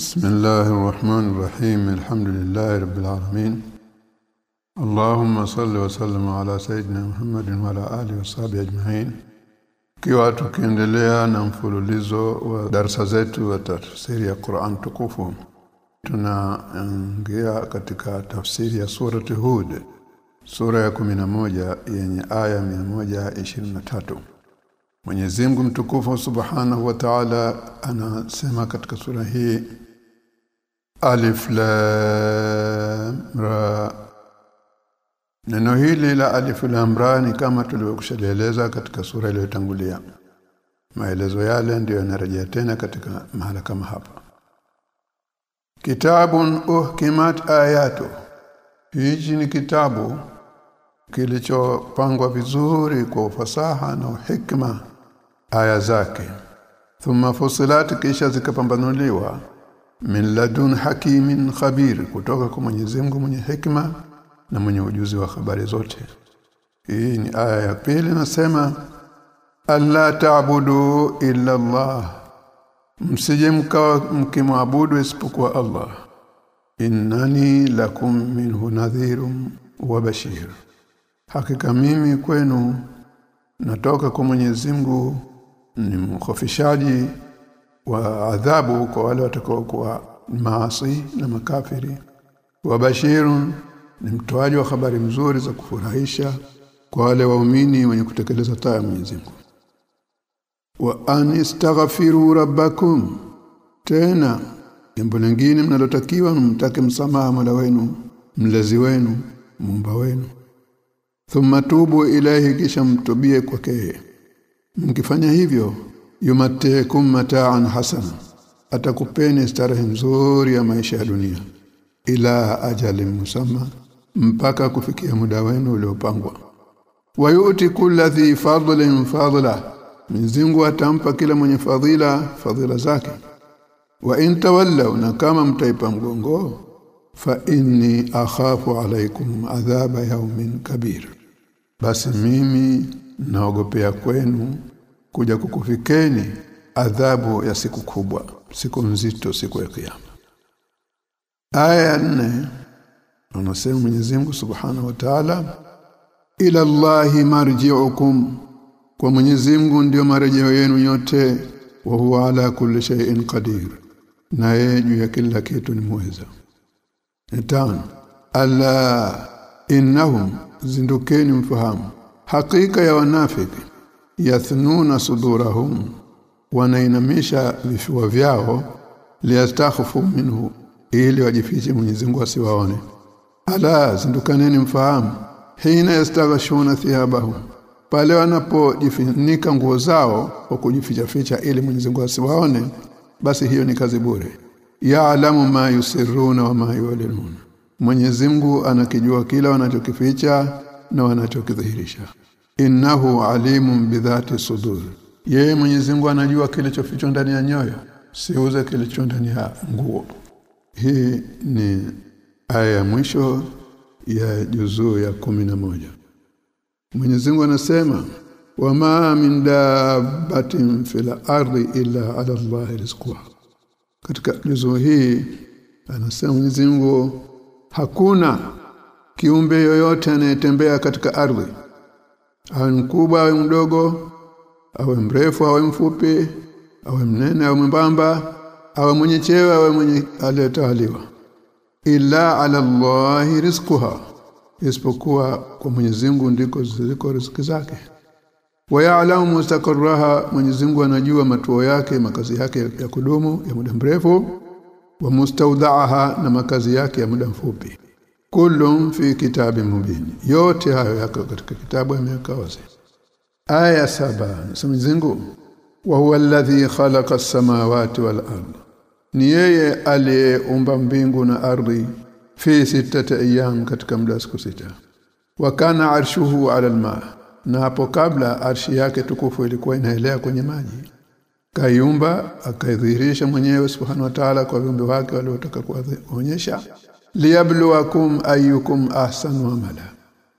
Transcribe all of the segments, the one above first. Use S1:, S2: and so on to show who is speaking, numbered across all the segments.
S1: بسم الله الرحمن الرحيم الحمد لله رب العالمين اللهم صل وسلم على سيدنا محمد وعلى اله وصحبه اجمعين kiwa tukiendelea na mfululizo wa darasa zetu wa tafsiri ya Qur'an tukufu tunaingia katika tafsiri ya surati Hud sura ya moja yenye aya 123 Mwenyezi Mungu mtukufu Subhanahu wa Ta'ala anasema katika sura hii Alif Lam Ra Neno hili la Alif Lam Ra ni kama tulivyokushaeleza katika sura iliyotangulia. Maelezo yale ndiyo yanarejea tena katika mahala kama hapa. Kitabun uhkimat ayatu. Hichi ni kitabu kilichopangwa vizuri kwa ufasaha na hikma aya zake thumma fusilat kisha zikapambanuliwa min ladun hakimin khabir kutoka kwa Mwenyezi Mungu mwenye hikma na mwenye ujuzi wa habari zote. Hii ni aya ya pili nasema alla ta'budu illa Allah msije mkimwabudu isipokuwa Allah. Innani lakum minhu nadhirun wa bashir. Hakika mimi kwenu natoka kwa Mwenyezi Mungu ni mkhofishaji wa adhabu kwa wale watakao kuwa maasi na makafiri. Wa bashirun ni mtoaji wa habari mzuri za kufurahisha kwa wale waumini wenye kutekeleza taa ya Mwenyezi Mungu. Wa anistaghfiru rabbakum tena jambo lingine mnalotakiwa mtake msamaha Mola wenu mlezi wenu muumba wenu. Thumma tubu ilahi kisha mtubie kwake. Mkifanya hivyo yumattekum mata'an hasana. Atakupeni starehe nzuri ya maisha ya dunia. Ila ajali musamma mpaka kufikia muda wenu uliopangwa. Wayuti kulladhi fadlin fadla. Mzingu atampa kila mwenye fadhila fadhila zake. Wa in tawallaw na kama mtaipa mgongo fa inni akhafu alaykum adhaba yawmin kabir. Basi mimi naogopea kwenu kuja kukufikeni adhabu ya siku kubwa siku nzito siku ya kiyama. Aya nne anasema Mwenyezi Mungu Subhanahu wa Ta'ala ila Allahi marji'ukum. Kwa Mwenyezi Mungu ndio marejeo yenu yote wa huwa ala kulli shay'in qadir. Naye juu ya kila kitu ni muweza tano alla innahum zindukeni mfahamu. Hakika ya wanafiki yathnuna sudurahum wanainamisha vifua vyao liyastakhfu minhu ili wajifiche Mwenyezi Mungu asiwaone. Ala zindukaneni mfahamu hina yastaghashuna thiyabahum pale wanapojifunika nguo zao kwa kujificha ficha ili Mwenyezi Mungu asiwaone basi hiyo ni kazi bure. Ya'lamu ma yusirruna wa ma yulinun. Mwenyezi Mungu anakijua kila wanachokificha na wanachokidhihirisha innahu alimun bidhati sudur. Yeye Mwenyezi Mungu anajua kilichofichwa ndani ya nyoyo siuze kilicho ndani ya nguo. Hii ni aya ya mwisho ya juzuu ya kumi na moja. Mwenyezi Mungu anasema wama min dabbatin fil ardi illa ala Allah rizquha. Katika juzuu hii anasema Mwenyezi Mungu hakuna kiumbe yoyote anayetembea katika ardhi awe mkubwa awe mdogo awe mrefu awe mfupi awe mnene awe mwembamba awe mwenye cheo awe mwenye aliyetawaliwa. Ila ala Allah rizquha isipokuwa kwa Mwenyezi Mungu ndiko ziliko riziki zake. Wayaalamu mustaqarraha Mwenyezi Mungu anajua matuo yake makazi yake ya kudumu ya muda mrefu. Wa mustaudhaaha na makazi yake ya muda mfupi kullum fi kitabi mubini yote hayo yako katika kitabu imeweka wazi aya saba nasema wa huwa alladhi khalaqa as-samawati wal ardh ni yeye aliyeumba mbingu na ardhi fi sittati ayyam katika muda siku sita. Wa kana arshuhu ala alma. Na hapo kabla arshi yake tukufu ilikuwa inaelea kwenye maji. Kaiumba akaidhihirisha mwenyewe subhanahu wa ta'ala kwa viumbe wake waliotaka kuonyesha liyabluwakum ayyukum ahsanu amala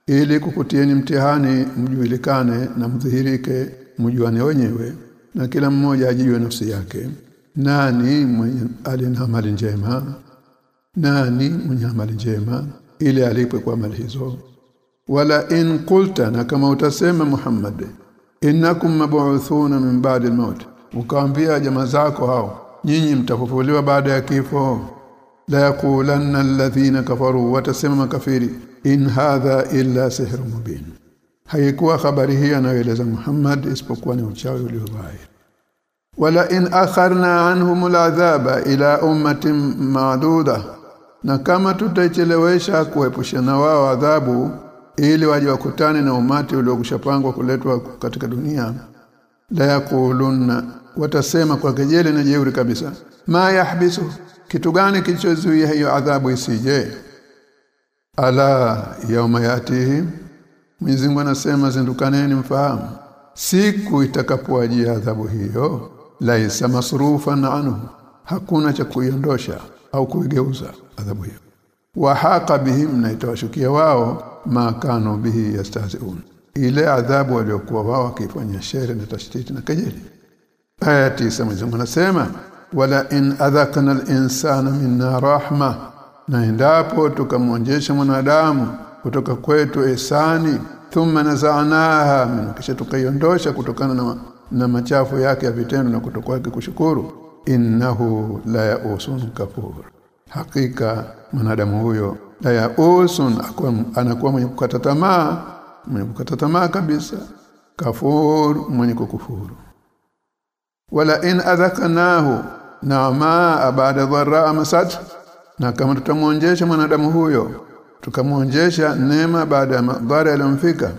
S1: ili kukutieni mtihani mjulikane na mdhihirike mjuane wenyewe na kila mmoja ajijue nafsi yake. Nani mwenye alinamali njema? Nani mwenye amali njema? Ili alipwe kwa amali hizo. Wala in qulta na kama utasema Muhammad innakum mab'uthuna min ba'di al-maut ukaambia jamaa zako hao nyinyi mtafufuliwa baada ya kifo la yaqulanna alladhina kafaru watasema makafiri in hadha illa sihrun mubin. Haikuwa habari hii anayoeleza Muhammad isipokuwa ni uchawi uliodhahiri wala in akharna anhum al'adhaba ila ummatin ma'duda na kama tutaichelewesha kuepushana wao adhabu ili waje wakutane na umati uliokushapangwa kuletwa katika dunia la yaqulunna watasema kwa kejeli na jeuri kabisa ma yahbisu kitu gani kilichozuia hiyo adhabu isije? Ala yauma yatihi Mwenyezi Mungu anasema zindukaneni mfahamu. Siku itakapowajia adhabu hiyo laisa masrufan anhu. Hakuna cha kuiondosha au kuigeuza adhabu hiyo. Wahaqa bihim na itawashukia wao makano bihi yastahziun. Ile adhabu waliokuwa wao wakifanya shere na tashtiti na kejeli. Aya 9 Mwenyezi Mungu anasema wala in adhakana al-insana minna rahma. Na endapo tukamwonjesha mwanadamu kutoka kwetu ihsani thumma nazanaha kisha tukaiondosha kutokana na, na machafu yake ya vitendo na kutokuwa kushukuru innahu la yausun kafur. Hakika mwanadamu huyo la yausun anakuwa mwenye kukata tamaa mwenye kukata tamaa kabisa. Kafur mwenye kukufuru. Wala in adhaknahu ma baada dharra masat na kama tutamwonjesha mwanadamu huyo tukamwonjesha neema baada ya madhara yaliyomfika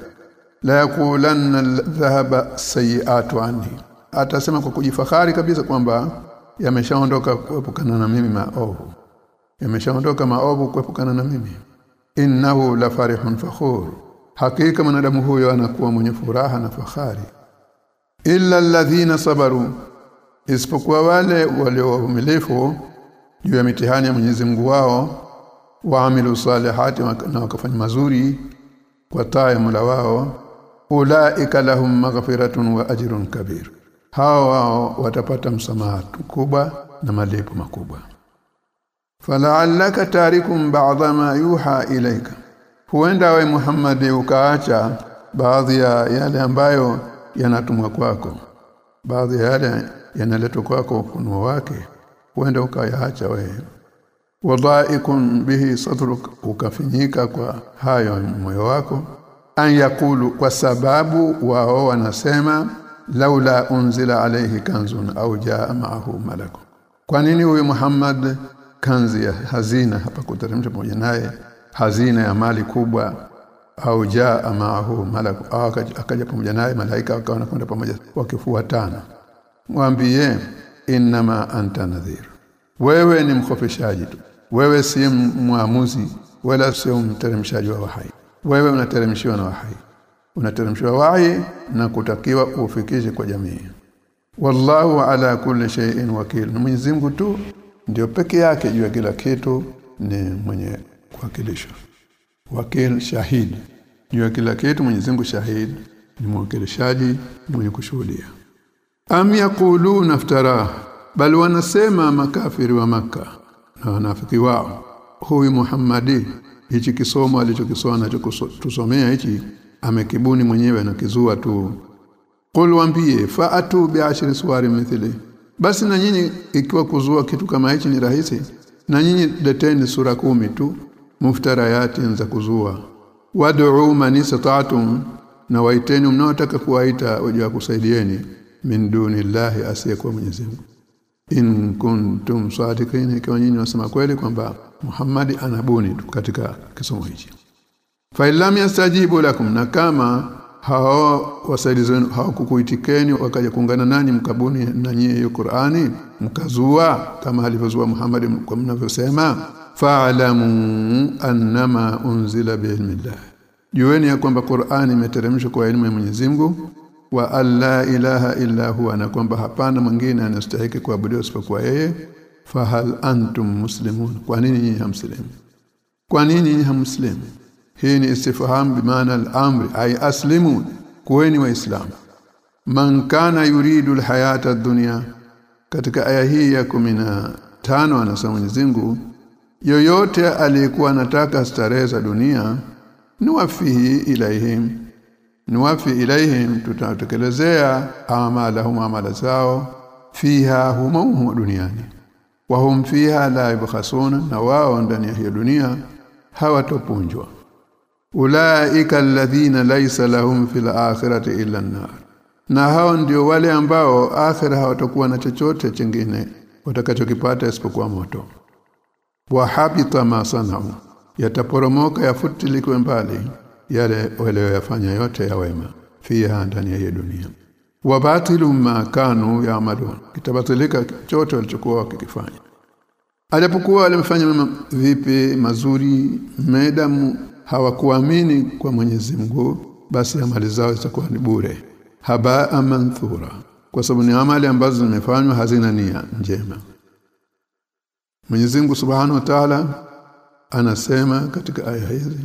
S1: la yakulanna dhahaba sayiatu anhi. Atasema kwa kujifahari kabisa kwamba yameshaondoka kuepukana na mimi maovu. Yameshaondoka maovu kuepukana na mimi. Innahu la farihun fakhur. Hakika mwanadamu huyo anakuwa mwenye furaha na fahari. Illa alladhina sabaru isipokuwa wale walio waliovumilifu juu ya mitihani ya Mwenyezi Mungu wao waamilu salihati na wakafanya mazuri kwa taa ya Mola wao ulaika lahum maghfiratun wa ajrun kabir. Hao wao watapata msamaha mkubwa na malipo makubwa. Fala'allaka tarikum ba'dha ma yuha ilaika huenda we Muhammad ukaacha baadhi ya yale ambayo yanatumwa kwako baadhi ya yale yanaletwa kwako ufunuo wake huenda ukayaacha wewe. Wadhaikun bihi sadruk ukafinyika kwa hayo moyo wako. An yakulu kwa sababu wao wanasema laula unzila alayhi kanzun au jaa ma'ahu malaku kwa nini huyu Muhammad kanzi ya hazina hapa kuteremsha pamoja naye hazina ya mali kubwa au jaa ma'ahu malaku akaja pamoja naye malaika wakawa wanakwenda pamoja wakifuatana mwambie innama anta nadhir. Wewe ni mkhofishaji tu. Wewe si mwamuzi wala sio mteremshaji wa wahai. Wewe unateremshiwa na wahai. Unateremshiwa wahi na kutakiwa ufikishe kwa jamii. Wallahu ala kulli shay'in wakil. Mwenyezi Mungu tu ndio peke yake juu ya kila kitu ni mwenye kuwakilisha. Wakil shahid. Juu ya kila kitu Mwenyezi Mungu shahid. Ni mwakilishaji mwenye kushuhudia am yaquluna iftara bal wanasema makafiri wa maka na wanafiki wao. Huyu Muhammadi hichi kisomo alichokisoma na tusomea hichi amekibuni mwenyewe na kizua tu. Qul waambie fa'atu bi'ashri suwari mithli. Basi na nyinyi ikiwa kuzua kitu kama hichi ni rahisi na nyinyi leteni sura kumi tu muftarayati za kuzua. Wad'u man istata'tum na waiteni mnaotaka kuwaita waje kusaidieni min dunillahi asiyekuwa Mwenyezi Mungu. In kuntum sadiqin ikiwa nyinyi wasema kweli kwamba Muhammad anabuni katika kisomo hichi. Fa illam yastajibu lakum na kama hao wasaidizi wenu hawakukuitikeni wakaja kuungana nanyi mkabuni na nyie hiyo Qur'ani mkazua kama alivyozua Muhammad kwa mnavyosema fa'lamu annama unzila biilmillah jueni ya kwamba Qur'ani imeteremshwa kwa elimu ya Mwenyezi Mungu wa alla ilaha illa huwa na kwamba hapana mwingine anastahili kuabudiwa isipokuwa yeye. Fahal antum muslimun kwa nini nyinyi hamslimu? Kwa nini nyinyi hamslimu? Hii ni istifham bimaana al-amri ay aslimu kuweni waislamu. Man kana yuridu al-hayata ad-dunya katika aya hii ya tano anasema Mwenyezi Mungu yoyote aliyekuwa anataka starehe za dunia nuwafihi ilaihim nuwafi ilaihim tutatekelezea amalahum amala zao. Fiha huma duniani. Wa hum fiha la yabkhasuna na wao ndani ya dunia hawatopunjwa. Ulaika alladhina laysa lahum fil akhirati illa an-nar. Na hao ndio wale ambao akhira hawatakuwa na chochote chingine watakachokipata isipokuwa moto. Wa habita ma sanau yataporomoka yafutilikwe mbali yale walioyafanya yote ya wema fiha ndani ya dunia. Wa batilu ma kanu yaamalun kitabatilika chote walichokuwa wakikifanya. Alipokuwa mema vipi mazuri medamu hawakuamini kwa Mwenyezi Mungu basi amali zao zitakuwa ni bure. Haba manthura kwa sababu ni amali ambazo zimefanywa hazina nia njema. Mwenyezi Mungu Subhanahu wa Ta'ala anasema katika aya hizi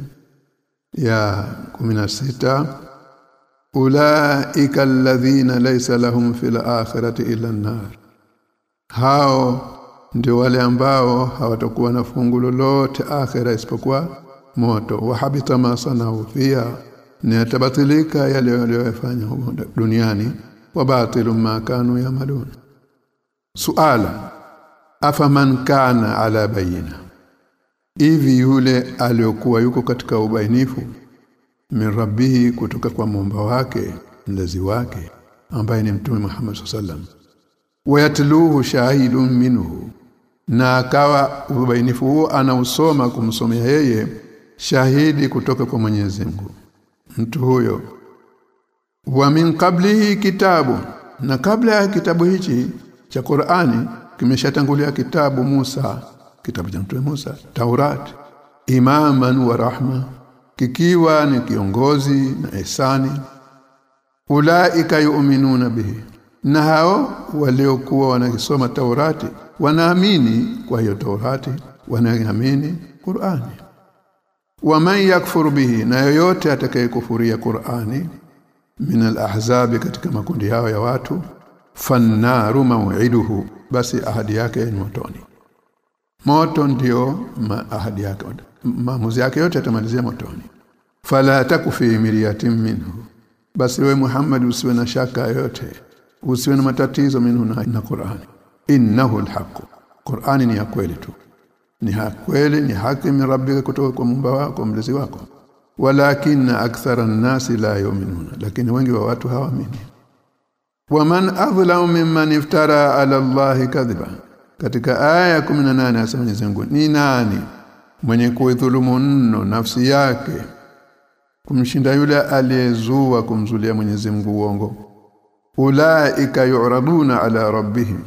S1: ya 16 ulaika alladhina laysa lahum fil akhirati illa an-nar. Hao ndio wale ambao hawatakuwa na fungu lolote akhira isipokuwa moto. Wahabita ma sanau fiha ni atabatilika yale waliyofanya duniani. Wa batilu ma kanu yamalun. Suala afaman kana ala bayina hivi yule aliyokuwa yuko katika ubainifu min rabbihi kutoka kwa muumba wake mlezi wake ambaye ni mtume Muhammad sallam wayatluhu shahidun minhu na akawa ubainifu huo anausoma kumsomea yeye shahidi kutoka kwa Mwenyezi Mungu. Mtu huyo. Wa min qablihi kitabu na kabla ya kitabu hichi cha Qur'ani kimeshatangulia kitabu Musa kitabu cha Mtume Musa Taurat. Imaman wa rahma kikiwa ni kiongozi na ihsani. Ulaika yu'minuna bihi. Na hao waliokuwa wanasoma Taurati wanaamini kwa hiyo Taurati wanaamini Qur'ani. Waman yakfur bihi na yoyote atakayekufuria Qur'ani min al-ahzabi katika makundi yao ya watu fannaru maw'iduhu basi ahadi yake ni motoni moto ndio ahadi yake. Maamuzi yake yote atamalizia motoni. Fala takufi miriyatin minhu. Basi we Muhammad usiwe na shaka yote usiwe na matatizo minhu na, na Qur'ani. Innahu alhaq Qur'ani ni ya kweli tu. Ni kweli ni haki min rabbika kutoka kwa Muumba wako mlezi wako. Walakin akthara an-nasi la yu'minuna. Lakini wengi wa watu hawaamini. Waman adhlamu mimman iftara ala Allahi kadhiba katika aya ya 18 asema Mwenyezi Mungu ni nani mwenye kuidhulumu nno nafsi yake kumshinda yule aliyezua kumzulia Mwenyezi Mungu uongo? Ulaika yu'raduna ala rabbihim.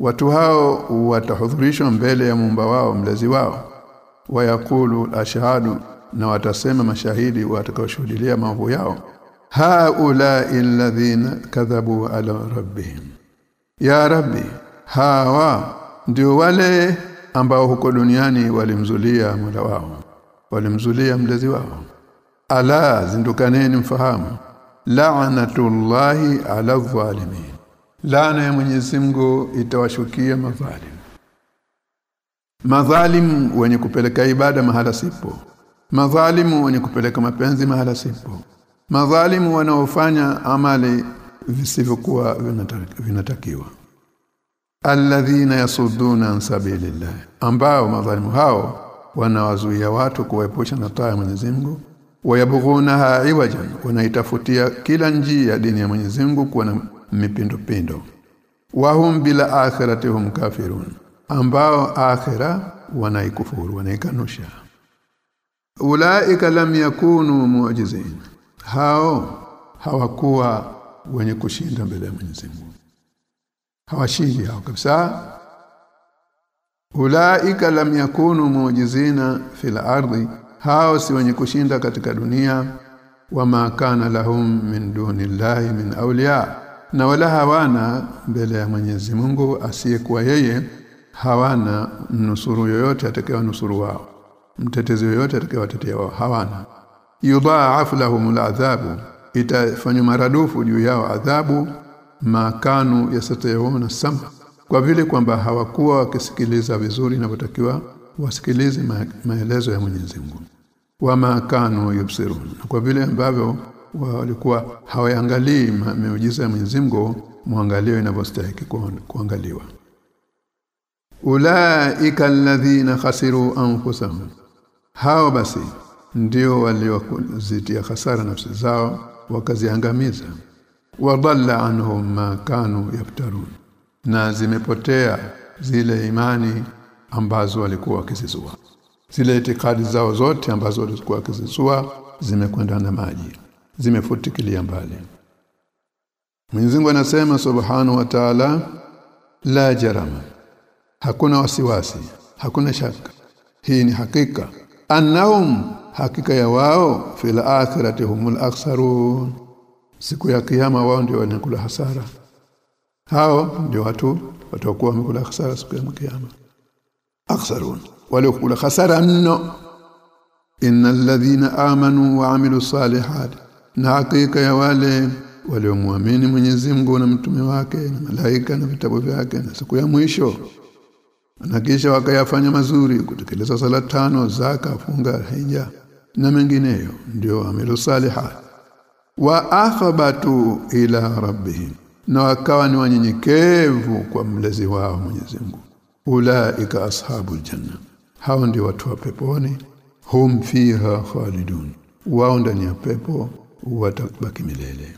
S1: Watu hao watahudhurishwa mbele ya muumba wao mlezi wao. Wayakulu ashhadu na watasema mashahidi watakaoshuhudia mambo yao. Haula alladhina kadhabu ala rabbihim. Ya rabbi hawa ndio wale ambao huko duniani walimzulia Mola wao walimzulia mlezi wao. Ala zindukaneni mfahamu. La'natullahi ala zalimin. Laana ya Mwenyezi Mungu itawashukia madhalim. Madhalim wenye kupeleka ibada mahala sipo. Madhalimu wenye kupeleka mapenzi mahala sipo. Madhalimu wanaofanya amali visivyokuwa vinatakiwa alladhina yasudduna an sabilillah ambao madhalimu hao wanawazuia watu kuwaepusha na taa ya Mwenyezi Mungu wayabghunaha iwajan wanaitafutia kila njia dini ya Mwenyezi Mungu kuwa na mipindopindo wahum bila akhiratihum kafirun ambao akhira wanaikufuru wanaikanusha. Ulaika lam yakunu mu'jizin hao hawakuwa wenye kushinda mbele ya Mwenyezi Mungu hawashindi hao kabisa. Ulaika lam yakunu muujizina fil ardi hao si wenye kushinda katika dunia. Wama kana lahum min dunillahi min awliya na wala hawana mbele ya Mwenyezi Mungu asiyekuwa yeye. Hawana nusuru yoyote atakayewanusuru wao. Mtetezi yoyote atakayewatetea wao hawana. Yudha'af lahum al'adhabu itafanywa maradufu juu yao adhabu makanu yasatayuna sama kwa vile kwamba hawakuwa wakisikiliza vizuri inavyotakiwa wasikilize ma maelezo ya Mwenyezi Mungu. Wa kanu yubsirun. Kwa vile ambavyo walikuwa hawaangalii miujiza ya Mwenyezi Mungu muangalio inavyostahili kuangaliwa. Ulaika alladhina khasiru anfusahum. Hao basi ndio waliozitia hasara nafsi zao wakaziangamiza wadalla anhum ma kanu yaftarun. Na zimepotea zile imani ambazo walikuwa wakizizua. Zile itikadi zao zote ambazo walikuwa wakizizua zimekwenda na maji. Zimefutikilia mbali. Mwenyezi anasema Subhanahu wa Ta'ala la jarama. Hakuna wasiwasi hakuna shaka. Hii ni hakika. Annahum hakika ya wao fil akhirati humul aksarun siku ya kiyama wao ndio wanakula hasara. Hao ndio watu watakuwa wamekula hasara siku ya kiyama. Aksarun wale kula hasara mno. Innal ladhina amanu wa amilu salihat na hakika ya wale waliomwamini Mwenyezi Mungu na mtume wake na malaika na vitabu vyake na siku ya mwisho. Na kisha wakayafanya mazuri kutekeleza sala tano zaka funga hija na mengineyo. Ndio amilu salihat wa akhbatu ila rabbihim na wakawa ni wanyenyekevu kwa mlezi wao Mwenyezi Mungu. Ulaika ashabul janna hao ndio watu wa peponi hum fiha khalidun wao ndani ya pepo watabaki milele.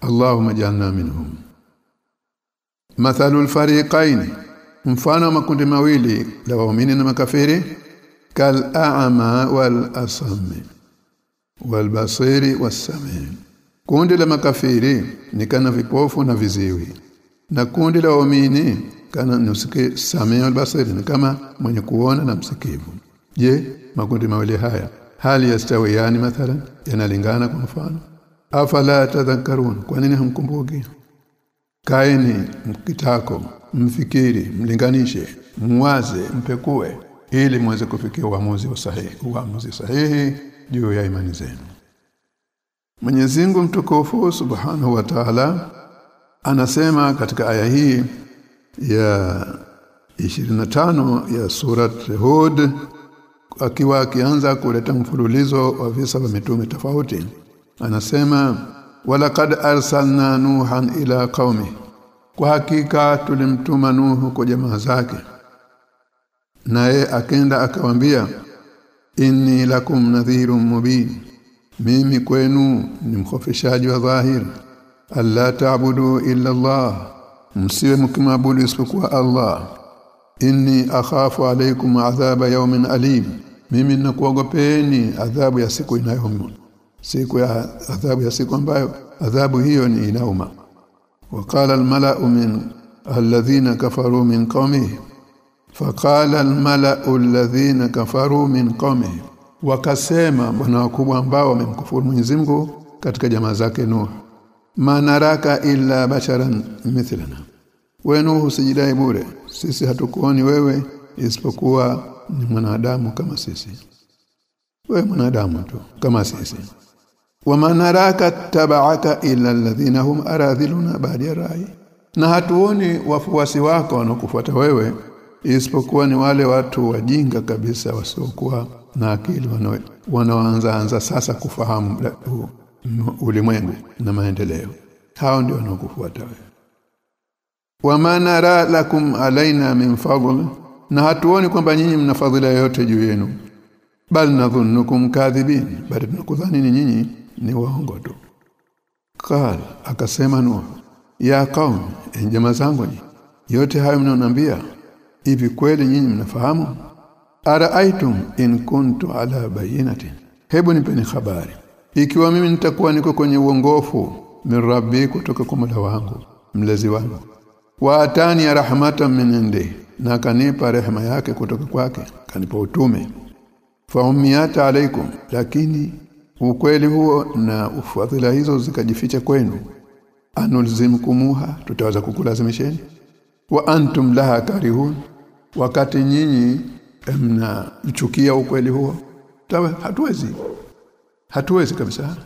S1: Allahumma jalna minhum. Mathalul fariqain mfano makundi mawili la waumini na makafiri kal a'ma wal asami wal basiri was sami kundi la makafiri ni kana vipofu na viziwi na kundi la waumini kana nusike samia albasiri ni kama mwenye kuona na msikivu. Je makundi mawili haya hali yastawiyani mathalan yanalingana kwa mfano? Afala tadhakkarun kwa nini hamkumbuki? Kaeni mkitako mfikiri mlinganishe mwaze mpekue ili muweze kufikia uamuzi sahihi uamuzi sahihi juu ya imani zenu Mwenyezi Mungu mtukufu Subhanahu wa Ta'ala anasema katika aya hii ya 25 ya surat Hud akiwa akianza kuleta mfululizo wa visa vya mitume tofauti anasema walaqad arsalna nuhan ila qaumi kwa hakika tulimtuma nuhu kwa jamaa zake. Naye akenda akawambia inni lakum nadhirun mubin mimi kwenu ni mkhofishaji wa dhahir alla ta'budu illa Allah msiwe mkimwabudu isipokuwa Allah inni akhafu alaykum adhaba yawmin alim mimi nakuogopeni adhabu ya siku inayouma siku ya adhabu ya siku ambayo adhabu hiyo ni inauma وقال الملأ من الذين كفروا من قومه فقال الملأ الذين كفروا من قومه wakasema bwana wakubwa ambao wamemkufuru Mwenyezi Mungu katika jamaa zake Nuh manaraka illa basharan mithlana. Wenu usijidai bure. Sisi hatukuoni wewe isipokuwa ni mwanadamu kama sisi. Wewe mwanadamu tu kama sisi. Wamanaraka taba'aka illa alladhina hum aradhiluna ba'da rai. Na hatuoni wafuasi wako wanaokufuata wewe isipokuwa ni wale watu wajinga kabisa wasiokuwa na akili wanaanza anza sasa kufahamu ulimwengu na maendeleo. Hao ndio wanaokufuata wewe. Wama lakum alaina min fadl na hatuoni kwamba nyinyi mna fadhila yoyote juu yenu. Bal nadhunnukum kadhibin bali tunakudhani nyinyi ni waongo tu. Qal akasema nuh ya qaum jamaa zangu yote hayo mnaonambia hivi kweli nyinyi mnafahamu araaitum in kuntu ala bayinati hebu nipeni habari. Ikiwa mimi nitakuwa niko kwenye uongofu min rabbi kutoka kwa Mola wangu mlezi wangu. Wa atani ya rahmatan min indi na kanipa rehema yake kutoka kwake kanipa utume. Fa ummiyata alaikum lakini ukweli huo na ufadhila hizo zikajificha kwenu. Anulzimkumuha tutaweza kukulazimisheni? Wa antum laha karihun wakati nyinyi mnachukia ukweli huo? Tawe hatuwezi. Hatuwezi kabisa.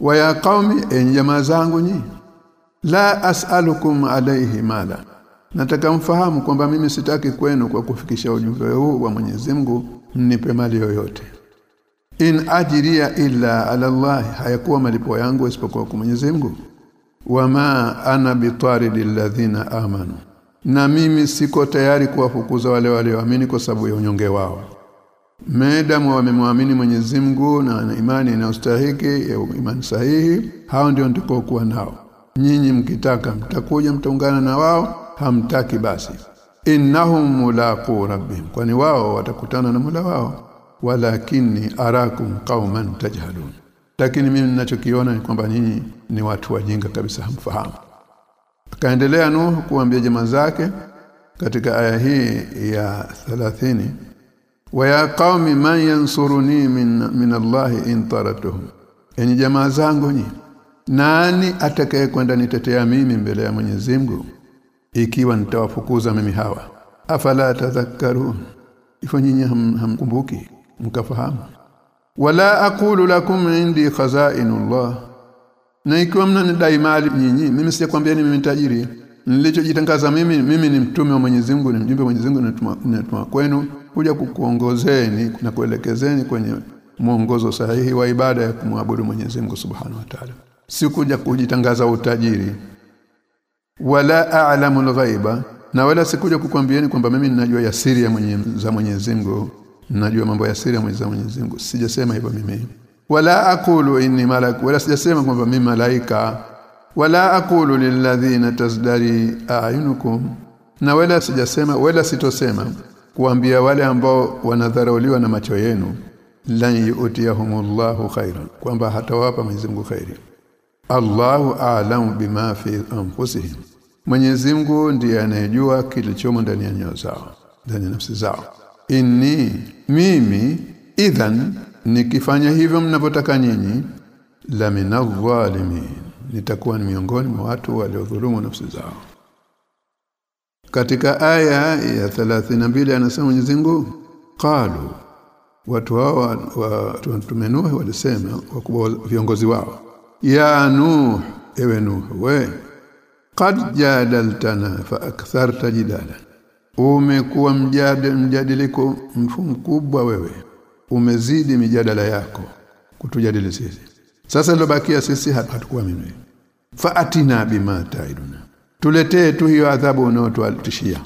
S1: Wa ya qaumi jamaa zangu nyi la as'alukum alayhi mala. Nataka mfahamu kwamba mimi sitaki kwenu kwa kufikisha ujumbe huu wa Mwenyezi Mungu mnipe mali yoyote. In ajiria illa ala Allah hayakuwa malipo yangu isipokuwa kwa Mwenyezi Mungu. Wama ana bitaridil ladhina amanu na mimi siko tayari kuwafukuza wale walioamini kwa sababu ya unyonge wao. Medamu wamemwamini Mwenyezi Mungu na imani inayostahiki ya imani sahihi hao ndio kuwa nao. Nyinyi mkitaka mtakuja mtaungana na wao hamtaki basi. Innahum mulaqu rabbihim kwani wao watakutana na mula wao. Walakini arakum qauman tajhalun. Lakini mimi ninachokiona ni kwamba nyinyi ni watu wajinga kabisa hamfahamu akaendelea Nuhu kuambia jamaa zake katika aya hii ya 30 wa ya qaumi man yansuruni min min Allah in taratuhum. Yani jamaa zangu ni nani atakaye kwenda nitetea mimi mbele ya Mwenyezi Mungu? Ikiwa nitawafukuza mimi hawa afala tadhakkarun? Ifo nyinyi hamkumbuki ham mkafahamu? Wala aqulu lakum indi khazainullah na ikiwa mnanidai mali nyinyi mimi sijakwambia ni mimi tajiri. Nilichojitangaza mimi mimi ni mtume wa Mwenyezi Mungu ni mjumbe wa Mwenyezi Mungu natuma kwenu kuja kukuongozeni na kuelekezeni kwenye mwongozo sahihi wa ibada ya kumwabudu Mwenyezi Mungu Subhanahu wa Ta'ala. Si kuja kujitangaza utajiri wala a'lamu al-ghaiba na wala sikuja kukwambieni kwamba mimi ninajua ya siri ya mwenye, za Mwenyezi Mungu. Ninajua mambo ya siri ya Mwenyezi Mungu. Sijasema hivyo mimi wala aqulu inni malak wala sijasema kwamba mimi malaika. Wala aqulu lilladhina tazdari a'yunukum. Na wala sijasema wala sitosema kuambia wale ambao wanadharauliwa na macho yenu lan yu'tiyahumullahu khairan kwamba hatawapa Mwenyezi Mungu khairi. Allahu a'lamu bima fi anfusihim. Mwenyezi Mungu ndiye anayejua kilichomo ndani ya nyoyo zao ndani ya nafsi zao. Inni mimi idhan nikifanya hivyo mnavyotaka nyinyi la minadh-dhalimin nitakuwa ni miongoni mwa watu waliodhulumu nafsi zao. Katika aya ya 32 anasema Mwenyezi Mungu qalu watu hao wa tumenuhi walisema wakubwa viongozi wao ya nuh ewe nuh we qad jadaltana fa aktharta jidala umekuwa mjadiliko mfumo mkubwa wewe umezidi mijadala yako kutujadili sisi. Sasa lilobakia sisi hatakuwa mimi. Faatina bima taiduna. Tuletee tu hiyo adhabu unaotutishia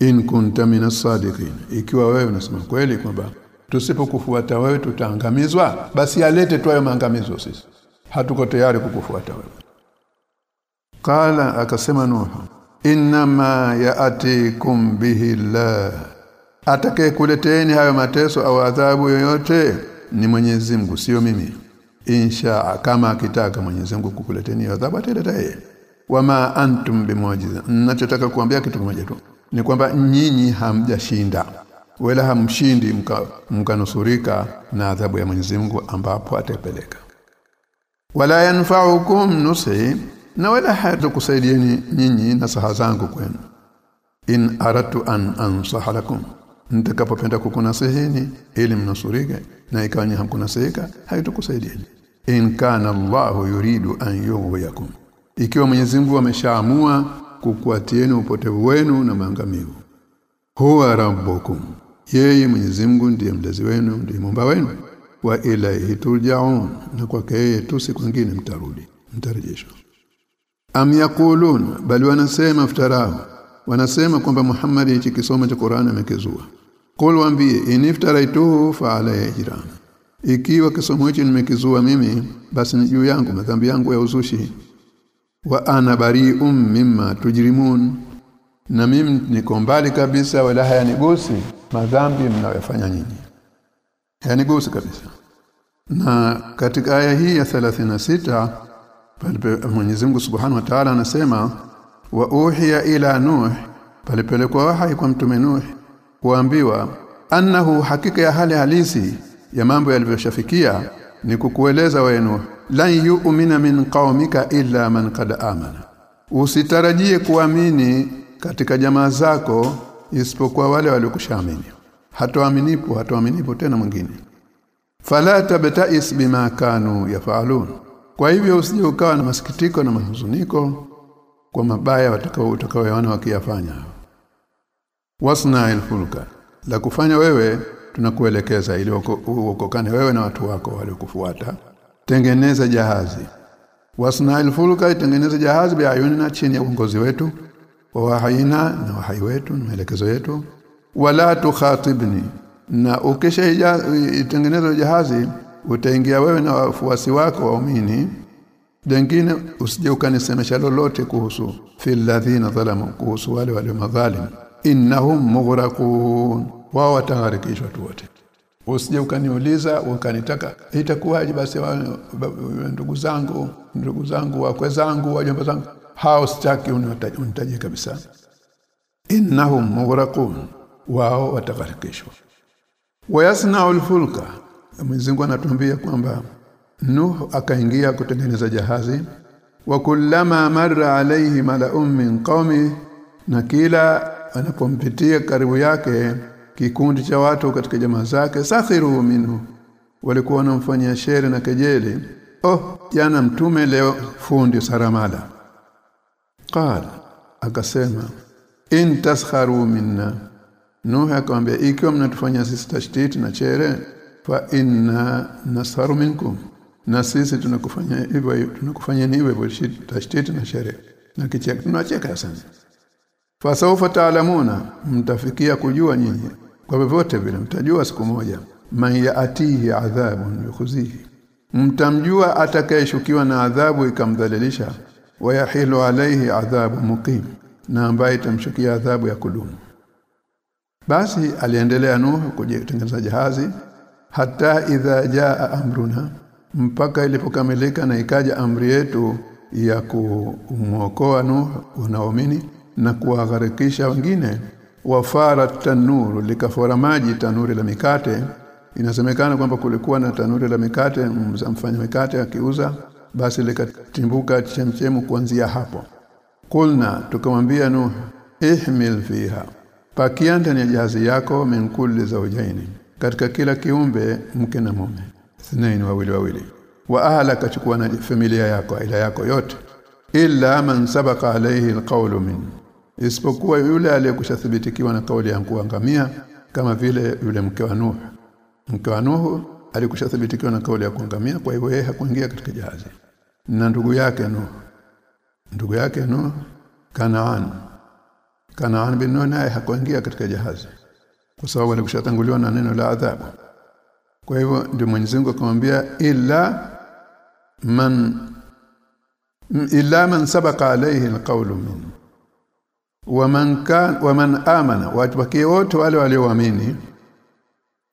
S1: in kunta minas sadiqin. Ikiwa wewe unasema kweli kwamba tusipokufuata wewe tutaangamizwa basi alete tu hayo maangamizo sisi. Hatuko tayari kukufuata wewe. Kala akasema Nuhu inma yaatikum bihi la atakaye kuleteeni hayo mateso au adhabu yoyote ni Mwenyezi Mungu sio mimi. Insha kama akitaka Mwenyezi Mungu kukuleteni adhabu ataleta yeye wama antum bimujiza ninachotaka kuambia kitu kimoja tu. Ni kwamba nyinyi hamjashinda wala hamshindi mkanusurika mka na adhabu ya Mwenyezi Mungu ambapo atapeleka wala yanfa'ukum nusi na wala hatakusaidieni nyinyi na saha zangu kwenu. In aratu an ansaha lakum nitakapopenda kukunasihini ili mnusurike na ikawa ni hamkunasihika haitukusaidieni. In kana Allahu yuridu an yughwiyakum. Ikiwa Mwenyezi Mungu ameshaamua kukuatieni upotevu wenu na maangamivu. Huwa rabbukum. Yeye Mwenyezi Mungu ndiye mlezi wenu ndiye muumba wenu. Wa ilaihi turjaun. Na kwake yeye tu siku nyingine mtarudi mtarejeshwa. Am yaqulun? Bali wanasema ftarahu wanasema kwamba Muhammad hichi kisomo cha Qur'an amekizua. Qul waambie iniftaraituhu fa alayhi ajran. Ikiwa kisomo hichi nimekizua mimi basi ni juu yangu madhambi yangu ya uzushi. Wa ana bari'um mimma tujrimun. Na mimi niko mbali kabisa wala hayanigusi madhambi mnayofanya nyinyi. Hayanigusi kabisa. Na katika aya hii ya 36 pale Mwenyezi Mungu Subhanahu wa Ta'ala anasema wa uhiya ila nuh palipelekwa wahai kwa mtume nuh kuambiwa annahu hakika ya hali halisi ya mambo yalivyoshafikia ni kukueleza wenu la yu'mina min qaumika illa man qad amana. Usitarajie kuamini katika jamaa zako isipokuwa wale waliokushaamini. Hatoaminipo hatoaminipo tena mwingine. Fala tabtais bima kanu yafalun. Kwa hivyo usije ukawa na masikitiko na mahuzuniko kwa mabaya watakao wakiyafanya. Wasna alfulka la kufanya wewe tunakuelekeza ili uokokane wewe na watu wako waliokufuata. Tengeneza jahazi. Wasna alfulka tengeneza jahazi biayunina chini ya uongozi wetu wa wahaina na wahai wetu na maelekezo yetu. Wala tukhatibni na ukisha itengenezwa jahazi utaingia wewe na wafuasi wako waumini dengine usije ukanisemesha lolote kuhusu fil ladhina zalamu kuhusu wale wale madhalim. Innahum mughraqun. Wao watagharikishwa tu wote. Usije ukaniuliza ukanitaka itakuwaje basi ndugu zangu ndugu zangu wakwe zangu wajomba zangu? Hao sitaki unitaje kabisa. Innahum mughraqun. Wao watagharikishwa wayasna'ul al-fulka Mwenyezi Mungu anatuambia kwamba Nuh akaingia kutengeneza jahazi. Wa kullama marra alayhi mala'un min qaumi na kila anapompitia karibu yake kikundi cha watu katika jamaa zake sakhiru minhu. Walikuwa wanamfanyia shere na kejeli. Oh jana mtume leo fundi saramala. Qala akasema in taskharu minna. Nuh akamwambia ikiwa mnatufanya sisi tashtiti na chere fa inna nasaru minkum na sisi tunakufanya hivyo tunakufanya ni hivyo tashtiti na shere na kicheka tunacheka sana. Fa taalamuna mtafikia kujua nyinyi. Kwa vyovyote vile mtajua siku moja man yaatihi adhabun yukhzihi mtamjua atakayeshukiwa na adhabu ikamdhalilisha wayahilu alaihi adhabu muqim na ambaye itamshukia adhabu ya kudumu. Basi aliendelea Nuhu kujitengeneza jahazi hata idha jaa amruna mpaka ilipokamilika na ikaja amri yetu ya kumwokoa Nuhu unaoamini na kuwagharikisha wengine wafara tanuru likafora maji tanuri la mikate. Inasemekana kwamba kulikuwa na tanuri la mikate mzamfanya mikate akiuza basi likatimbuka chemchemu kuanzia hapo. Kulna tukamwambia nuhu ihmil fiha pakia ndani ya jahazi yako min kulli zawjaini katika kila kiumbe mke na mume thnain wawili wawili. Wa ahlaka chukua na familia yako ila yako yote. Illa man sabaqa alayhi alqawlu min. Isipokuwa yule aliyekushathibitikiwa na kauli ya kuangamia kama vile yule mke wa Nuh. Mke wa Nuh alikushathibitikiwa na kauli ya kuangamia kwa hivyo yeye hakuingia katika jahazi. Na ndugu yake Nuh. Ndugu yake Nuh Kanaan. Kanaan bin Nuh naye hakuingia katika jahazi. Kwa sababu alikushatanguliwa na neno la adhabu kwa hivyo ndio Mwenyezi Mungu akamwambia illa man illa man sabaqa alayhi alqawlu min waman kan waman amana watu wake wote wale walioamini.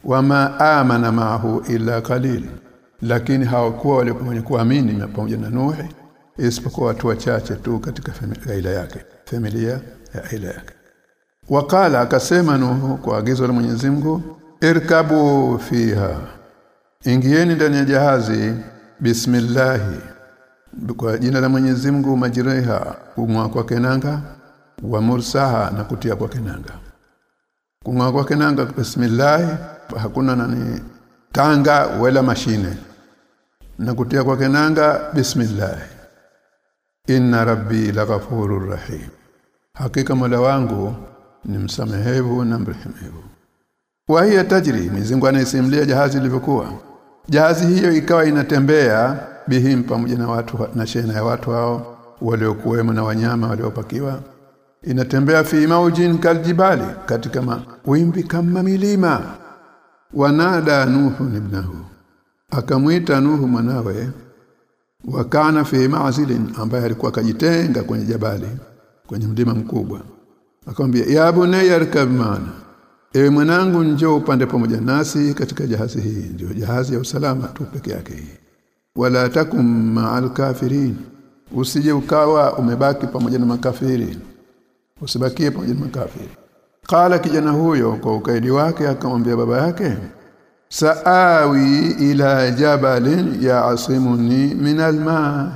S1: Wama amana maahu illa qalil lakini hawakuwa wale wenye kuamini pamoja na Nuhi isipokuwa watu wachache tu katika familia yake familia ya aila yake. Wakala akasema Nuhu kwa agizo la Mwenyezi Mungu irkabu fiha ingieni ndani ya jahazi bismillahi kwa jina la Mwenyezi Mungu majiriha kumwa kwa kenanga wa mursaha na kutia kwa kenanga kumwa kwa kenanga bismillah hakuna nani tanga wala mashine. Na kutia kwa kenanga bismillah inna rabbi laghafurur rahim. Hakika mola wangu ni msamehevu na mrehemevu wa hiya tajri mizingu anaisimulia jahazi lilivyokuwa jahazi hiyo ikawa inatembea bihim pamoja na watu na shena ya watu hao waliokuwemo na wanyama waliopakiwa. Inatembea fi maujin kaljibali katika mawimbi kama milima. Wanada nuhu ibnahu. Akamwita nuhu mwanawe. Wakana fi ma'zilin ambaye alikuwa akajitenga kwenye jabali kwenye mlima mkubwa. Akamwambia ya bunayya arkab maana ewe mwanangu njoo upande pamoja nasi katika jahazi hii. Ndio jahazi ya usalama tu peke yake hii. Wala takum ma'al kafirin. Usije ukawa umebaki pamoja na makafiri usibakie pamoja na makafiri Kala kijana huyo kwa ukaidi wake akamwambia baba yake saawi ila jabalin ya asimuni min alma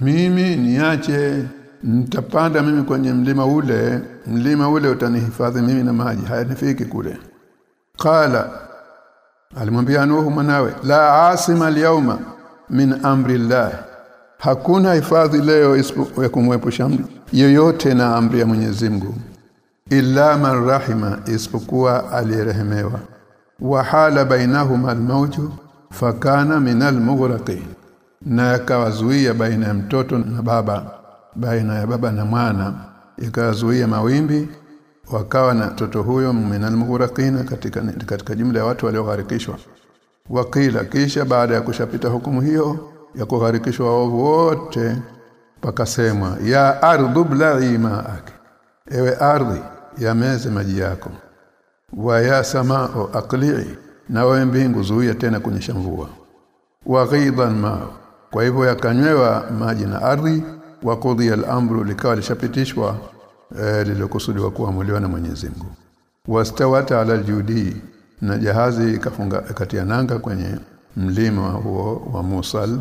S1: mimi niache nitapanda mimi kwenye mlima ule mlima ule utanihifadhi mimi na maji hayanifiki kule. Qala alimwambia nuhu mwanawe la asima alyawma min amri llah hakuna hifadhi leo ya kumwepusha yoyote na amri ya Mwenyezi Mungu illa man rahima isipokuwa aliyerehemewa. Wa hala bainahuma almauju fakana min almughraqin na yakawazuia baina ya mtoto na baba baina ya baba na mwana ikazuia mawimbi wakawa na mtoto huyo minal almughraqin katika katika jumla ya watu waliogharikishwa wakila kisha baada ya kushapita hukumu hiyo ya kugharikishwa waovu wote pakasemwa ya ardhu bla'i ma'ak ewe ardhi yameze maji yako. Wa ya samao aqli'i na wewe mbingu zuia tena kunyesha mvua. Wa ghidan ma kwa hivyo yakanywewa maji na ardhi wa qudhiya al-amru likawa lishapitishwa e, lilokusudiwa kuamuliwa na Mwenyezi Mungu. Wastawata ala al-judi na jahazi ikafunga katia nanga kwenye mlima huo wa Musal.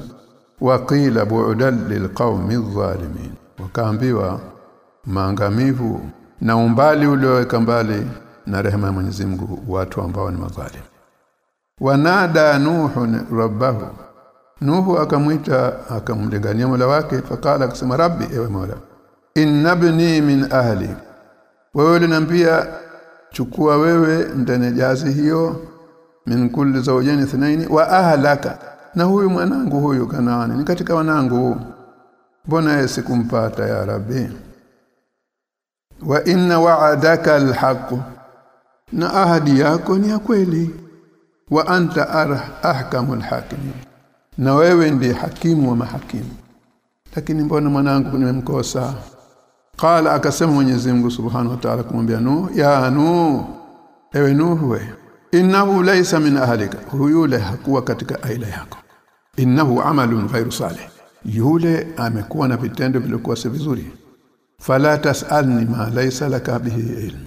S1: Waqila bu'dan lilqaumi adh-dhalimin wakaambiwa maangamivu na umbali ulioweka mbali na rehema ya Mwenyezi Mungu watu ambao ni madhalim. Wanada nuhu rabbahu nuhu akamwita akamlingania mola wake fakala akasema rabbi ewe mola innabni min ahli. Wewe linambia chukua wewe ndani jazi hiyo min kulli zawjaini ithnaini wa ahlaka. Na huyu mwanangu huyu kanaani ni katika wanangu. Mbona sikumpata ya rabbi? Wa inna wa'adaka alhaq na ahadi yako ni ya kweli. Wa anta ahkamul hakimin na wewe ndiye hakimu wa mahakimu. Lakini mbona mwanangu nimemkosa? Qala akasema Mwenyezi Mungu Subhanahu wa Ta'ala kumwambia nu ya Nuh ewe Nuh we innahu laysa min ahlika. Huyule hakuwa katika aila yako. Innahu amalun ghairu salih. Yule amekuwa na vitendo vilivyokuwa si vizuri. Fala tasalni ma laysa laka bihi ilm.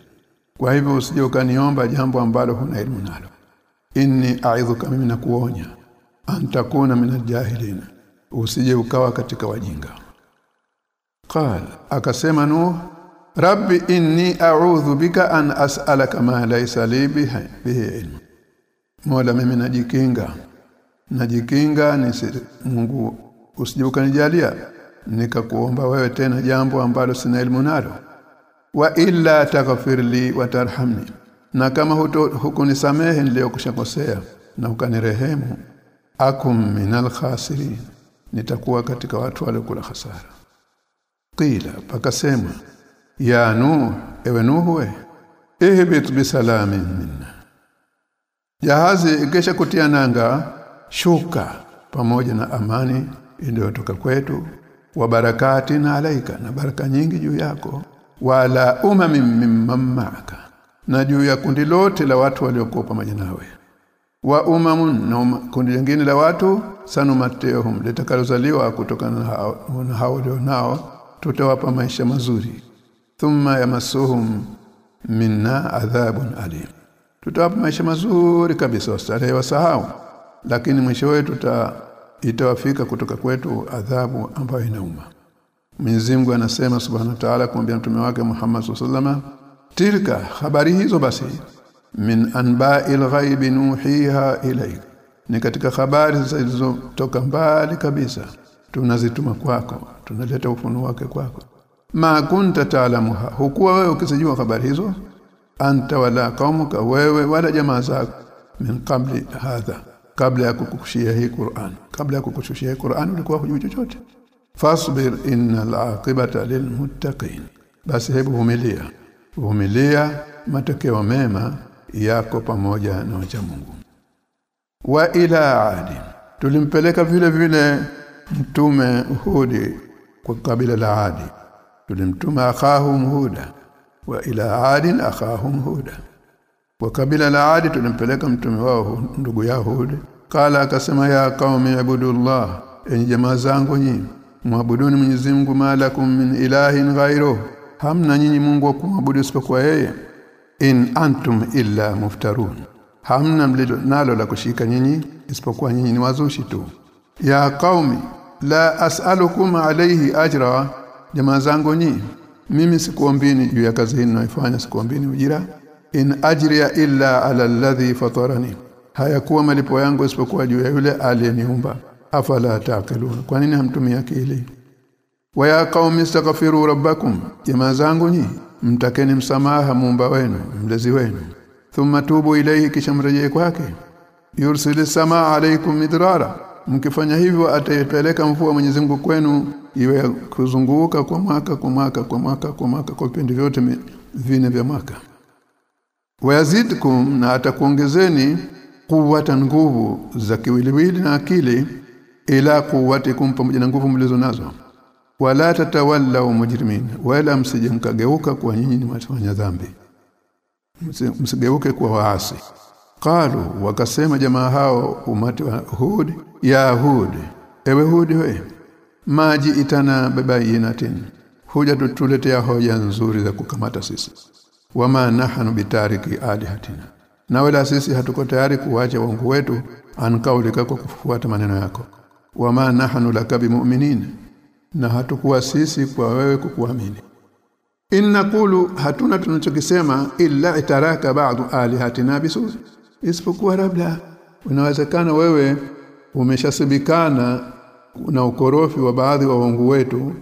S1: Kwa hivyo usije ukaniomba jambo ambalo huna ilmu nalo. Inni a'idhuka mimi nakuonya antakuna min aljahilin usije ukawa katika wajinga. Qal akasema nuh rabbi inni a'udhu bika an as'alaka ma laysa li bihi ilm. Mola mimi najikinga. Najikinga ni Mungu usije ukanijalia nikakuomba wewe tena jambo ambalo sina elimu nalo. Wa illa taghfir li wa tarhamni. Na kama hukunisamehe niliyokushakosea na ukanirehemu akum minal khasirin. Nitakuwa katika watu wale kula hasara qila pakasema ya nuh ewe nuhwe ihbit bisalamin minna. Jahazi ikisha kutia nanga shuka pamoja na amani iliyotoka kwetu wa barakati na alaika na baraka nyingi juu yako wala umamin mimman ma'aka na juu ya kundi lote la watu waliokuwa pamoja nawe wa umamun na kundi lingine la watu sanumatehum litakalozaliwa kutokana na hao, na hao nao tutawapa maisha mazuri. Thumma yamasuhum minna adhabun alim. Tutawapa maisha mazuri kabisa wastarehe wasahau. Lakini mwisho wetu itawafika kutoka kwetu adhabu ambayo inauma. Mwenyezi anasema Subhanahu wa Ta'ala kumwambia mtume wake Muhammad sallallahu alaihi wasallam tilka habari hizo basi min anba'il ghaibi nuhiha ilayk. Ni katika habari zilizotoka mbali kabisa tunazituma kwako tunaleta ufunuo wake kwako. Ma kunta ta'lamuha hukuwa wewe ukisijua habari hizo. Anta wala qaumuka wewe wala jamaa zako min qabli hadha kabla ya kukushia hii Qur'an. Kabla ya kukushushia hii Qur'an ulikuwa hujui chochote. Fasbir innal aqibata lilmuttaqin basi hebu vumilia. Vumilia matokeo mema yako pamoja na wacha Mungu. Wa ila adi tulimpeleka vile vile mtume Hudi kwa kabila la Adi tulimtuma akhahum Huda wa ila adin akhahum Huda kwa kabila la Adi tulimpeleka mtume wao ndugu ya Hud kala akasema ya qaumi ibudullah enyi jamaa zangu nyinyi muabuduni Mwenyezi Mungu malakum min ilahin ghairu hamna nyinyi Mungu wa kumwabudu isipokuwa yeye in antum illa muftarun. Hamna mlilo nalo la kushika nyinyi isipokuwa nyinyi ni wazushi tu. Ya qaumi la as'alukum alayhi ajra. Jamaa zangu nyinyi mimi sikuombini juu ya kazi hii ninayoifanya sikuombini ujira. In ajriya illa ala alladhi fatarani. Hayakuwa malipo yangu isipokuwa juu ya yule aliyeniumba. Afala taqilun. Kwa nini hamtumii akili? Wa ya qaumi istaghfiru rabbakum. Jamaa zangu nyi mtakeni msamaha muumba wenu mlezi wenu. Thumma tubu ilayhi kisha mrejee kwake. Yursil samaa alaykum midrara. Mkifanya hivyo ataipeleka mvua Mwenyezi Mungu kwenu iwe kuzunguka kwa mwaka kwa mwaka kwa mwaka kwa mwaka kwa vipindi vyote vine vya mwaka. Wayazidkum na atakuongezeni kuwata nguvu za kiwiliwili na akili ila kuwatikum pamoja na nguvu mlizo nazo wala tatawallau mujrimin wala msijemkageuka kwa nyinyi ni wafanya dhambi. Msigeuke kwa waasi. Qalu wakasema jamaa hao umati wa Hud ya Hud ewe Hud we maji itana babayinatin huja tutuletea hoja nzuri za kukamata sisi. Wama nahnu bitariki alihatina na wala sisi hatuko tayari kuwacha wangu wetu ankaulika kwa kufuata maneno yako. Wama nahnu lakabi mu'minin na hatukuwa sisi kwa wewe kukuamini. Inna qulu hatuna tunachokisema illa itaraka ba'du alihatina bisu. Isipokuwa labda unawezekana wewe umeshasibikana na ukorofi wa baadhi wa wangu wetu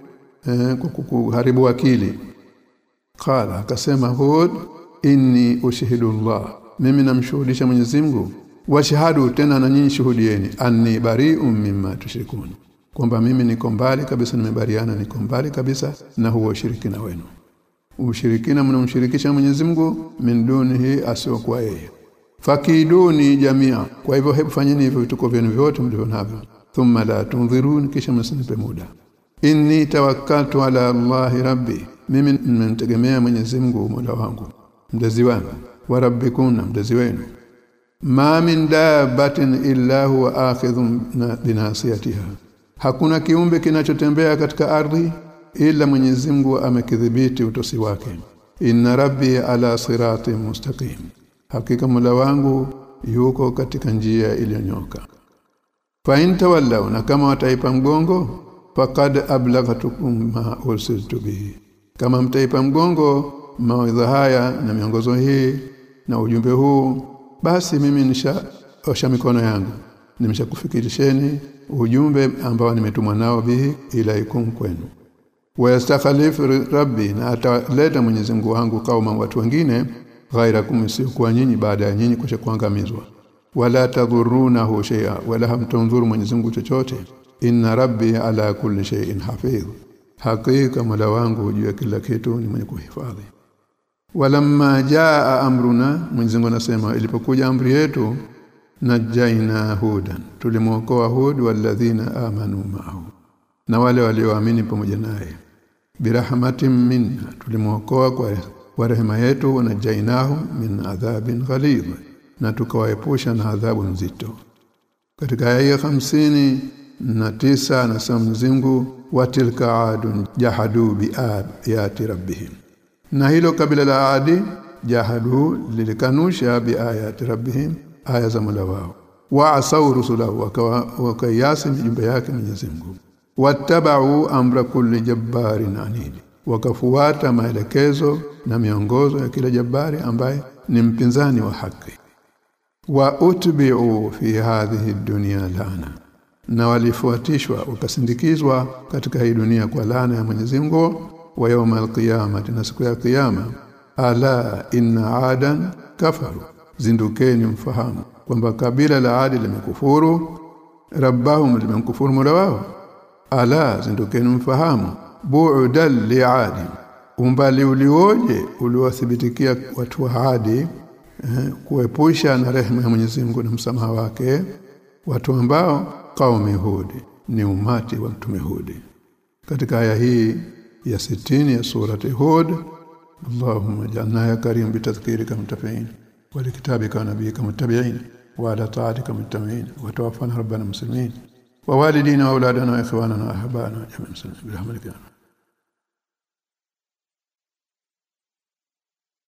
S1: eh, kwa kuharibu akili. Qala akasema hud inni ushhidu Allah mimi namshuhudisha Mwenyezi Mungu. Washahadu tena na nyinyi shuhudieni anni bari'un mimma tushrikun kwamba mimi niko mbali kabisa nimebariana niko mbali kabisa na huo ushirikina wenu. Ushirikina mnamshirikisha Mwenyezi Mungu min dunihi asiokuwa yeye. Fakiduni jamia. Kwa hivyo hebu fanyeni hivyo vituko vyenu vyote mlivyo navyo. Thumma la tunzirun kisha msinipe muda. Inni tawakkaltu ala allahi rabbi. Mimi nimemtegemea Mwenyezi Mungu Mola wangu mdezi wangu wa rabbikuna mdezi wenu. Ma min dabatin illa huwa akhidhun binasiyatiha hakuna kiumbe kinachotembea katika ardhi ila Mwenyezi Mungu amekidhibiti utosi wake. Inna rabbi ala sirati mustaqim. Hakika mula wangu yuko katika njia iliyonyoka. Fa intawallaw na kama wataipa mgongo faqad ablaghatukum ma ursiltu bihi. Kama mtaipa mgongo mawaidha haya na miongozo hii na ujumbe huu basi mimi nisha osha mikono yangu nimeshakufikirisheni ujumbe ambao nimetumwa nao bihi ila ikum kwenu. Wayastakhalifu rabbi na ataleta Mwenyezi Mungu wangu kauma watu wengine ghairakum kwa nyinyi baada ya nyinyi kusha kuangamizwa. Wala tadhurunahu shay'a wala hamtunzuru Mwenyezi Mungu chochote. Inna rabbi ala kulli shay'in hafidh. Hakika mola wangu juu ya kila kitu ni mwenye kuhifadhi. Walamma jaa amruna Mwenyezi Mungu anasema ilipokuja amri yetu najaina hudan tulimwokoa hud walladhina amanu ma'ahu na wale walioamini pamoja naye. Birahmatin minna tulimwokoa kwa kwa rehema yetu wanajainahu min adhabin ghalidh na tukawaepusha na adhabu nzito. Katika aya hamsini na tisa anasema mzingu watilka adun jahadu biayati rabbihim. Na hilo kabila la adi jahadu lilikanusha biayati rabbihim aya za Mola wao. Wa asau rusulahu wakayasi mjumbe yake Mwenyezi Mungu. Wattabau amra kulli jabbarin anid wakafuata maelekezo na miongozo ya kila jabari ambaye ni mpinzani wa haki. Wa utbi'u fi hadhihi dunya lana na walifuatishwa ukasindikizwa katika hii dunia kwa lana ya Mwenyezi Mungu wa yawmal qiyamati na siku ya kiyama. Ala inna adan kafaru zindukeni mfahamu kwamba kabila la adi limekufuru rabbahum limekufuru mola wao. Ala zindukeni mfahamu bu'dal li'adi umbali ulioje uliwathibitikia watu wa adi eh, kuepusha na rehema ya Mwenyezi Mungu na msamaha wake watu ambao kaumi hudi ni umati wa mtume hudi. Katika aya hii ya sitini ya surati hud Allahumma ja'alna ya karim bitadhkirika mutafiin ولكتابك ونبيك متبعين وعلى طاعتك متبعين وتوفنا ربنا المسلمين ووالدينا وأولادنا وإخواننا وأحبائنا جميع المسلمين برحمتك يا رب